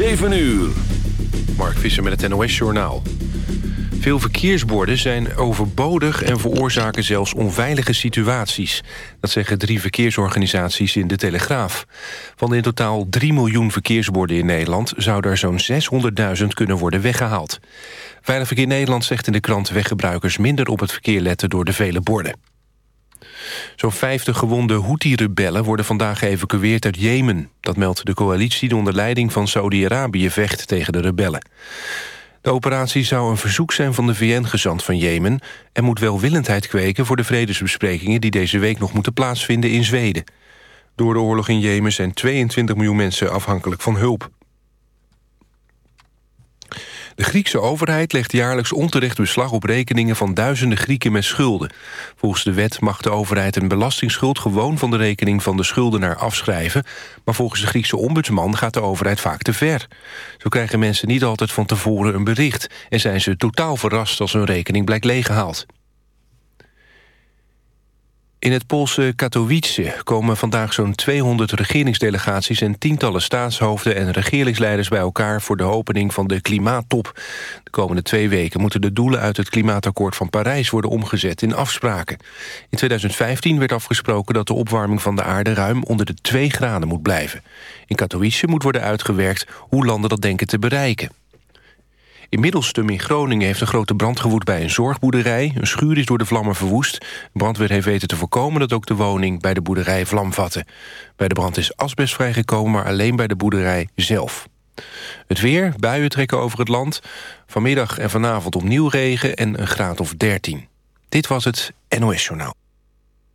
7 uur. Mark Visser met het NOS-journaal. Veel verkeersborden zijn overbodig en veroorzaken zelfs onveilige situaties. Dat zeggen drie verkeersorganisaties in De Telegraaf. Van de in totaal 3 miljoen verkeersborden in Nederland... zou er zo'n 600.000 kunnen worden weggehaald. Veilig Verkeer Nederland zegt in de krant weggebruikers... minder op het verkeer letten door de vele borden. Zo'n 50 gewonde Houthi-rebellen worden vandaag geëvacueerd uit Jemen. Dat meldt de coalitie die onder leiding van Saudi-Arabië vecht tegen de rebellen. De operatie zou een verzoek zijn van de VN-gezant van Jemen... en moet welwillendheid kweken voor de vredesbesprekingen... die deze week nog moeten plaatsvinden in Zweden. Door de oorlog in Jemen zijn 22 miljoen mensen afhankelijk van hulp. De Griekse overheid legt jaarlijks onterecht beslag op rekeningen van duizenden Grieken met schulden. Volgens de wet mag de overheid een belastingsschuld gewoon van de rekening van de schuldenaar afschrijven. Maar volgens de Griekse ombudsman gaat de overheid vaak te ver. Zo krijgen mensen niet altijd van tevoren een bericht en zijn ze totaal verrast als hun rekening blijkt leeggehaald. In het Poolse Katowice komen vandaag zo'n 200 regeringsdelegaties... en tientallen staatshoofden en regeringsleiders bij elkaar... voor de opening van de klimaattop. De komende twee weken moeten de doelen uit het klimaatakkoord van Parijs... worden omgezet in afspraken. In 2015 werd afgesproken dat de opwarming van de aarde... ruim onder de 2 graden moet blijven. In Katowice moet worden uitgewerkt hoe landen dat denken te bereiken. In Middelstum in Groningen heeft een grote brand gewoed bij een zorgboerderij. Een schuur is door de vlammen verwoest. brandweer heeft weten te voorkomen dat ook de woning bij de boerderij vlam vatte. Bij de brand is asbest vrijgekomen, maar alleen bij de boerderij zelf. Het weer, buien trekken over het land. Vanmiddag en vanavond opnieuw regen en een graad of 13. Dit was het NOS Journaal.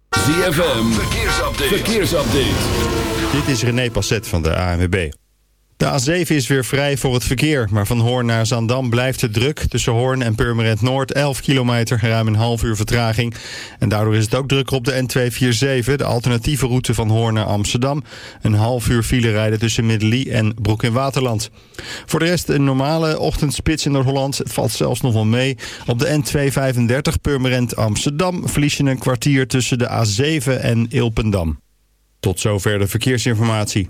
ZFM, verkeersupdate. verkeersupdate. Dit is René Passet van de ANWB. De A7 is weer vrij voor het verkeer, maar van Hoorn naar Zandam blijft het druk. Tussen Hoorn en Purmerend Noord 11 kilometer, ruim een half uur vertraging. En daardoor is het ook drukker op de N247, de alternatieve route van Hoorn naar Amsterdam. Een half uur file rijden tussen Middelie en Broek in Waterland. Voor de rest een normale ochtendspits in Noord-Holland. Het valt zelfs nog wel mee. Op de N235 Purmerend Amsterdam verlies je een kwartier tussen de A7 en Ilpendam. Tot zover de verkeersinformatie.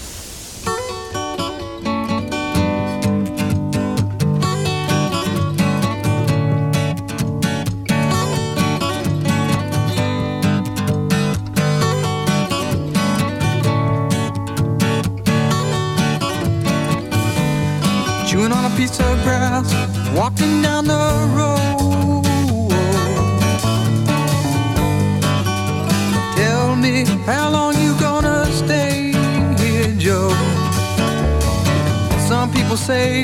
piece of grass walking down the road. Tell me how long you gonna stay here, Joe. Some people say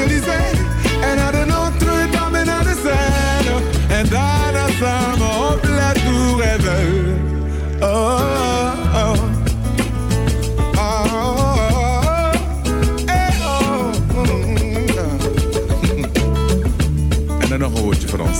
Champs-Élysées en naar de Notre-Dame naar de Seine. En daarna samen op La Tour Oh, oh, oh. oh. En dan nog Frans.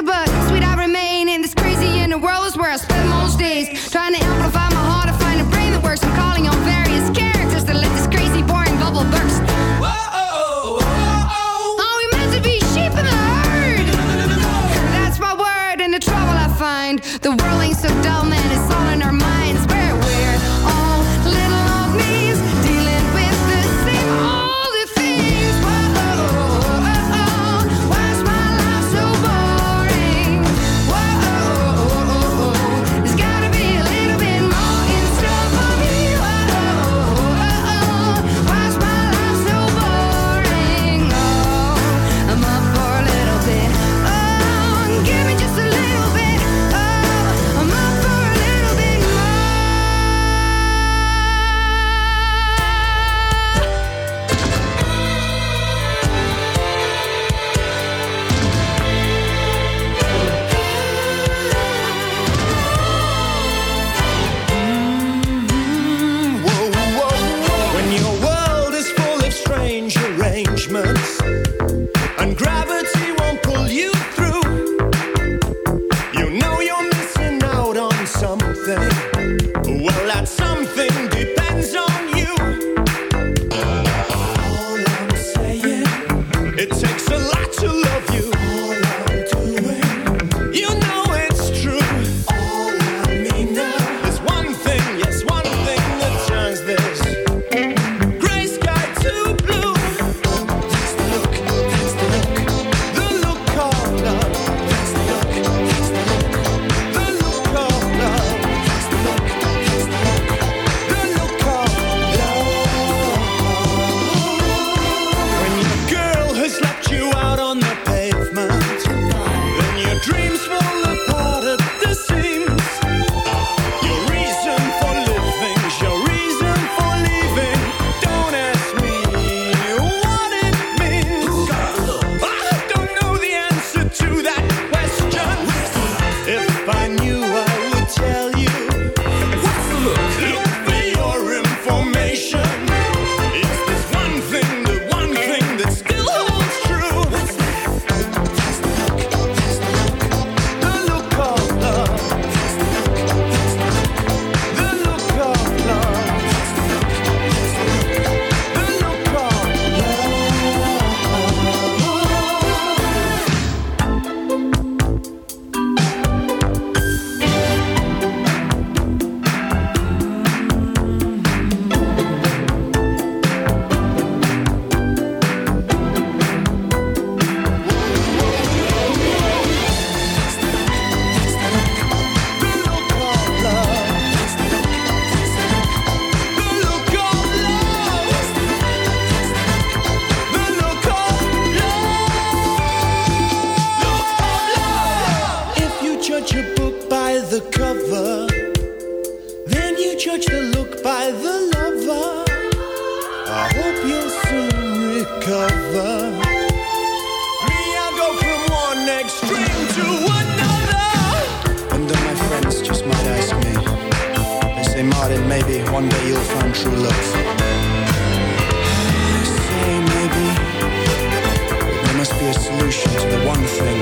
but sweet I remain in this crazy in the world is where I spend most days. Trying to amplify one thing.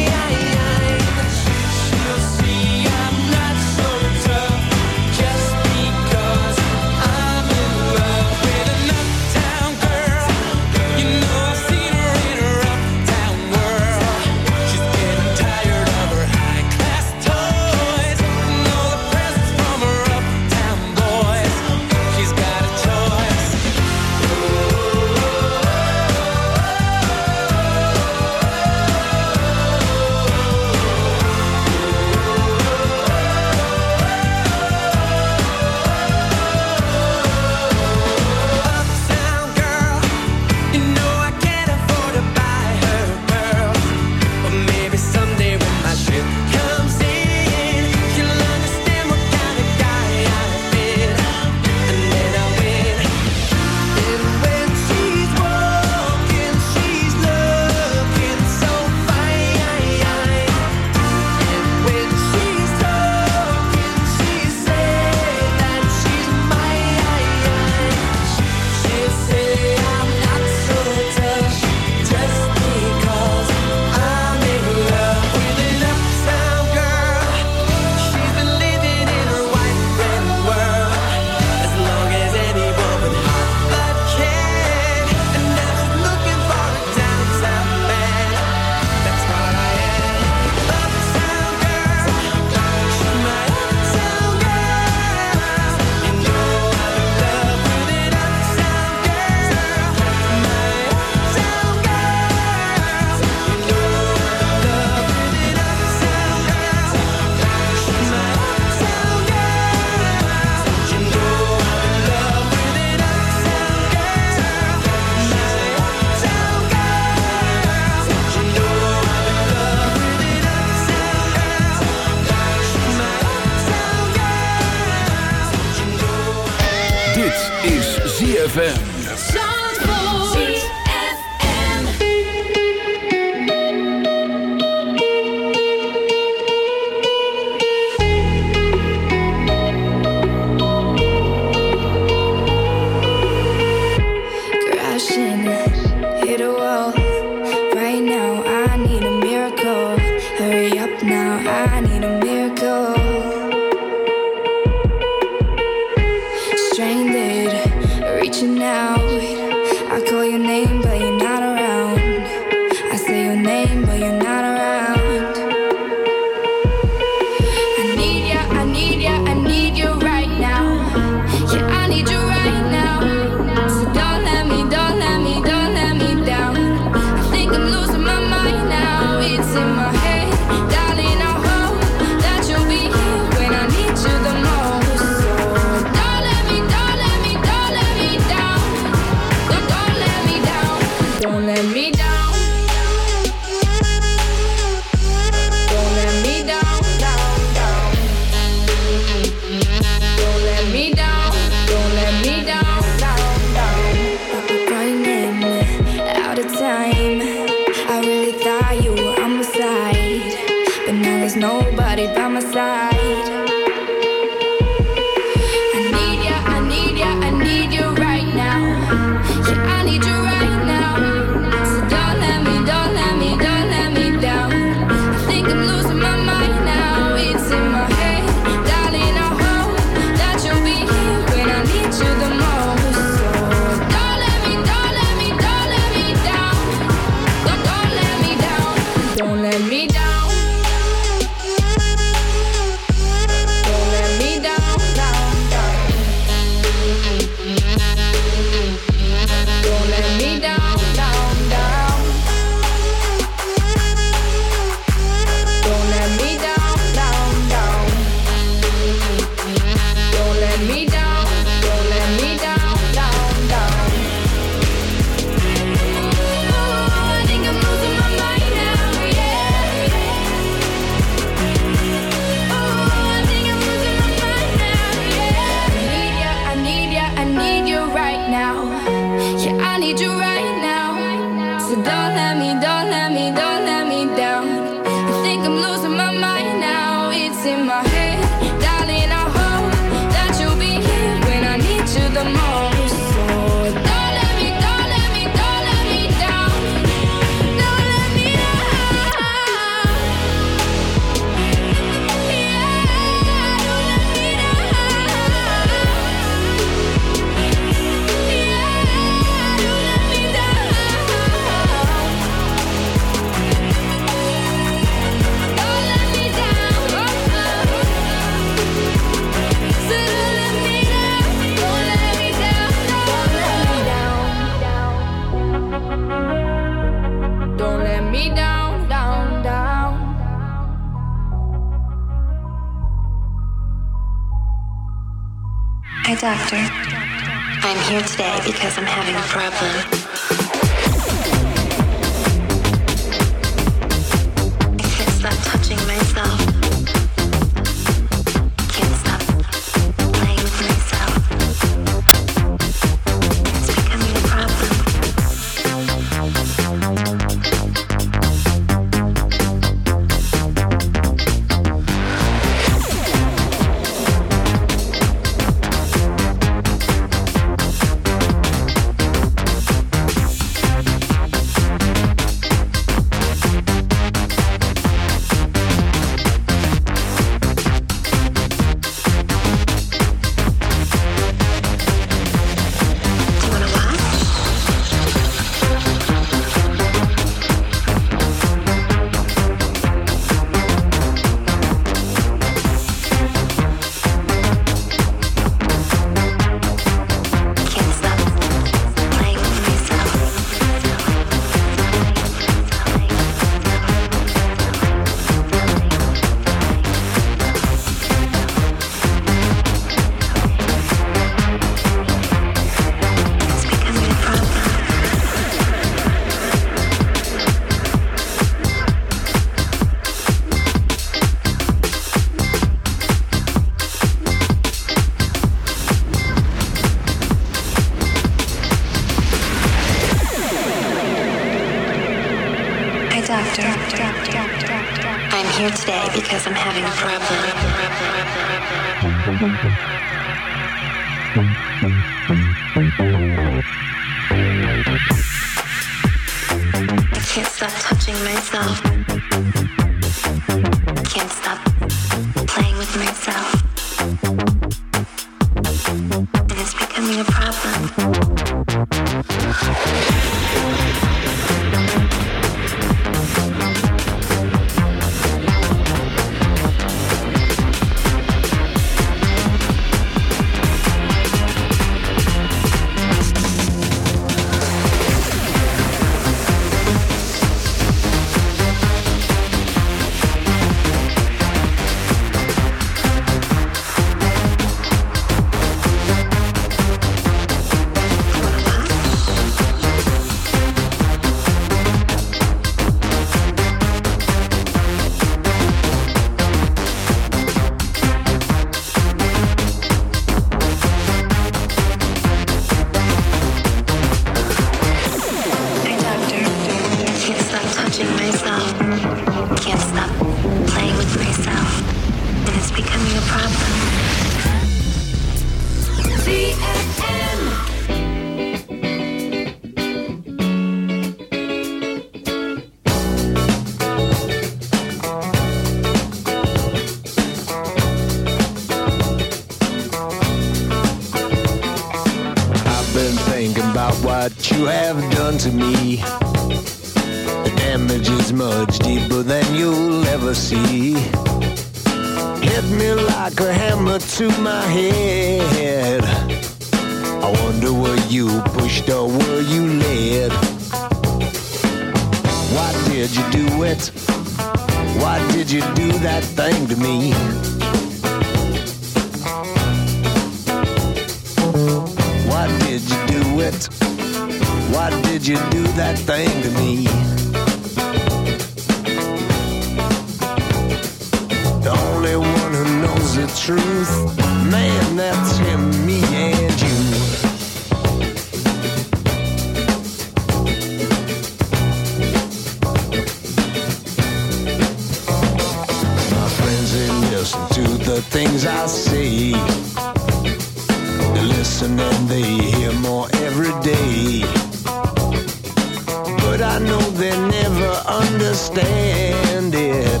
landed.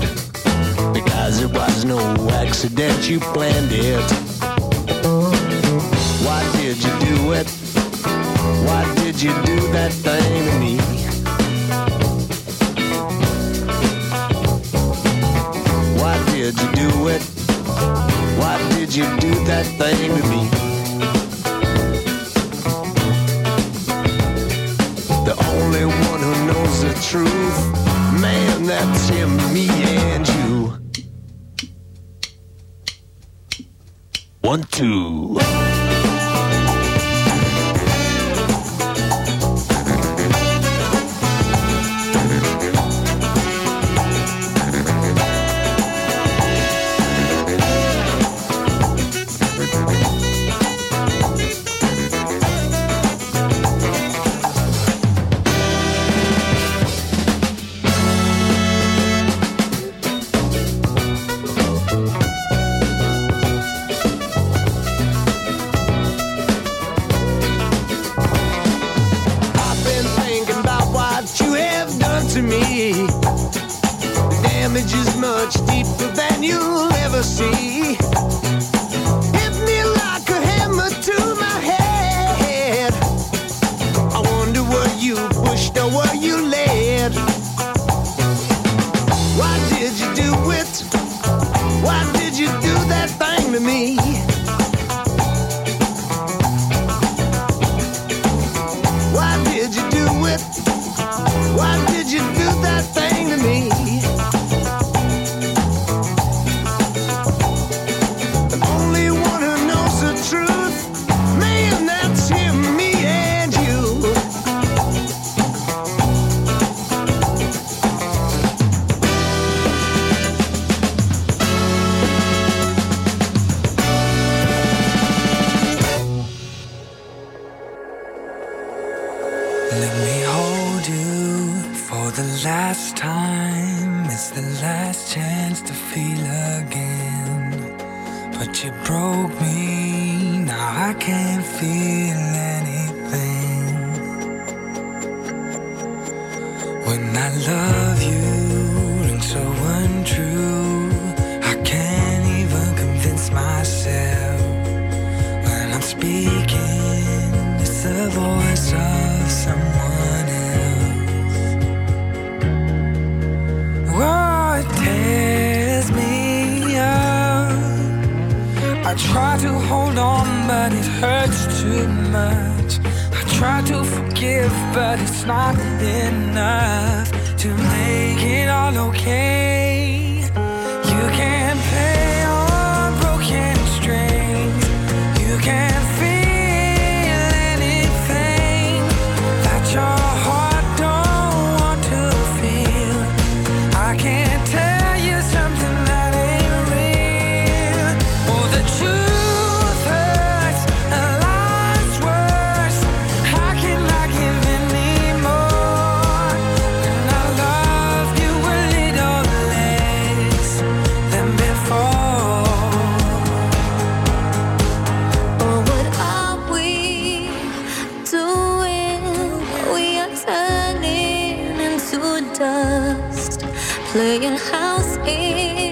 Because it was no accident, you planned it. Why did you do it? Why did you do that thing to me? Why did you do it? Why did you do that thing to me? The only one who knows the truth and that's him, me and you. One, two. Playing house in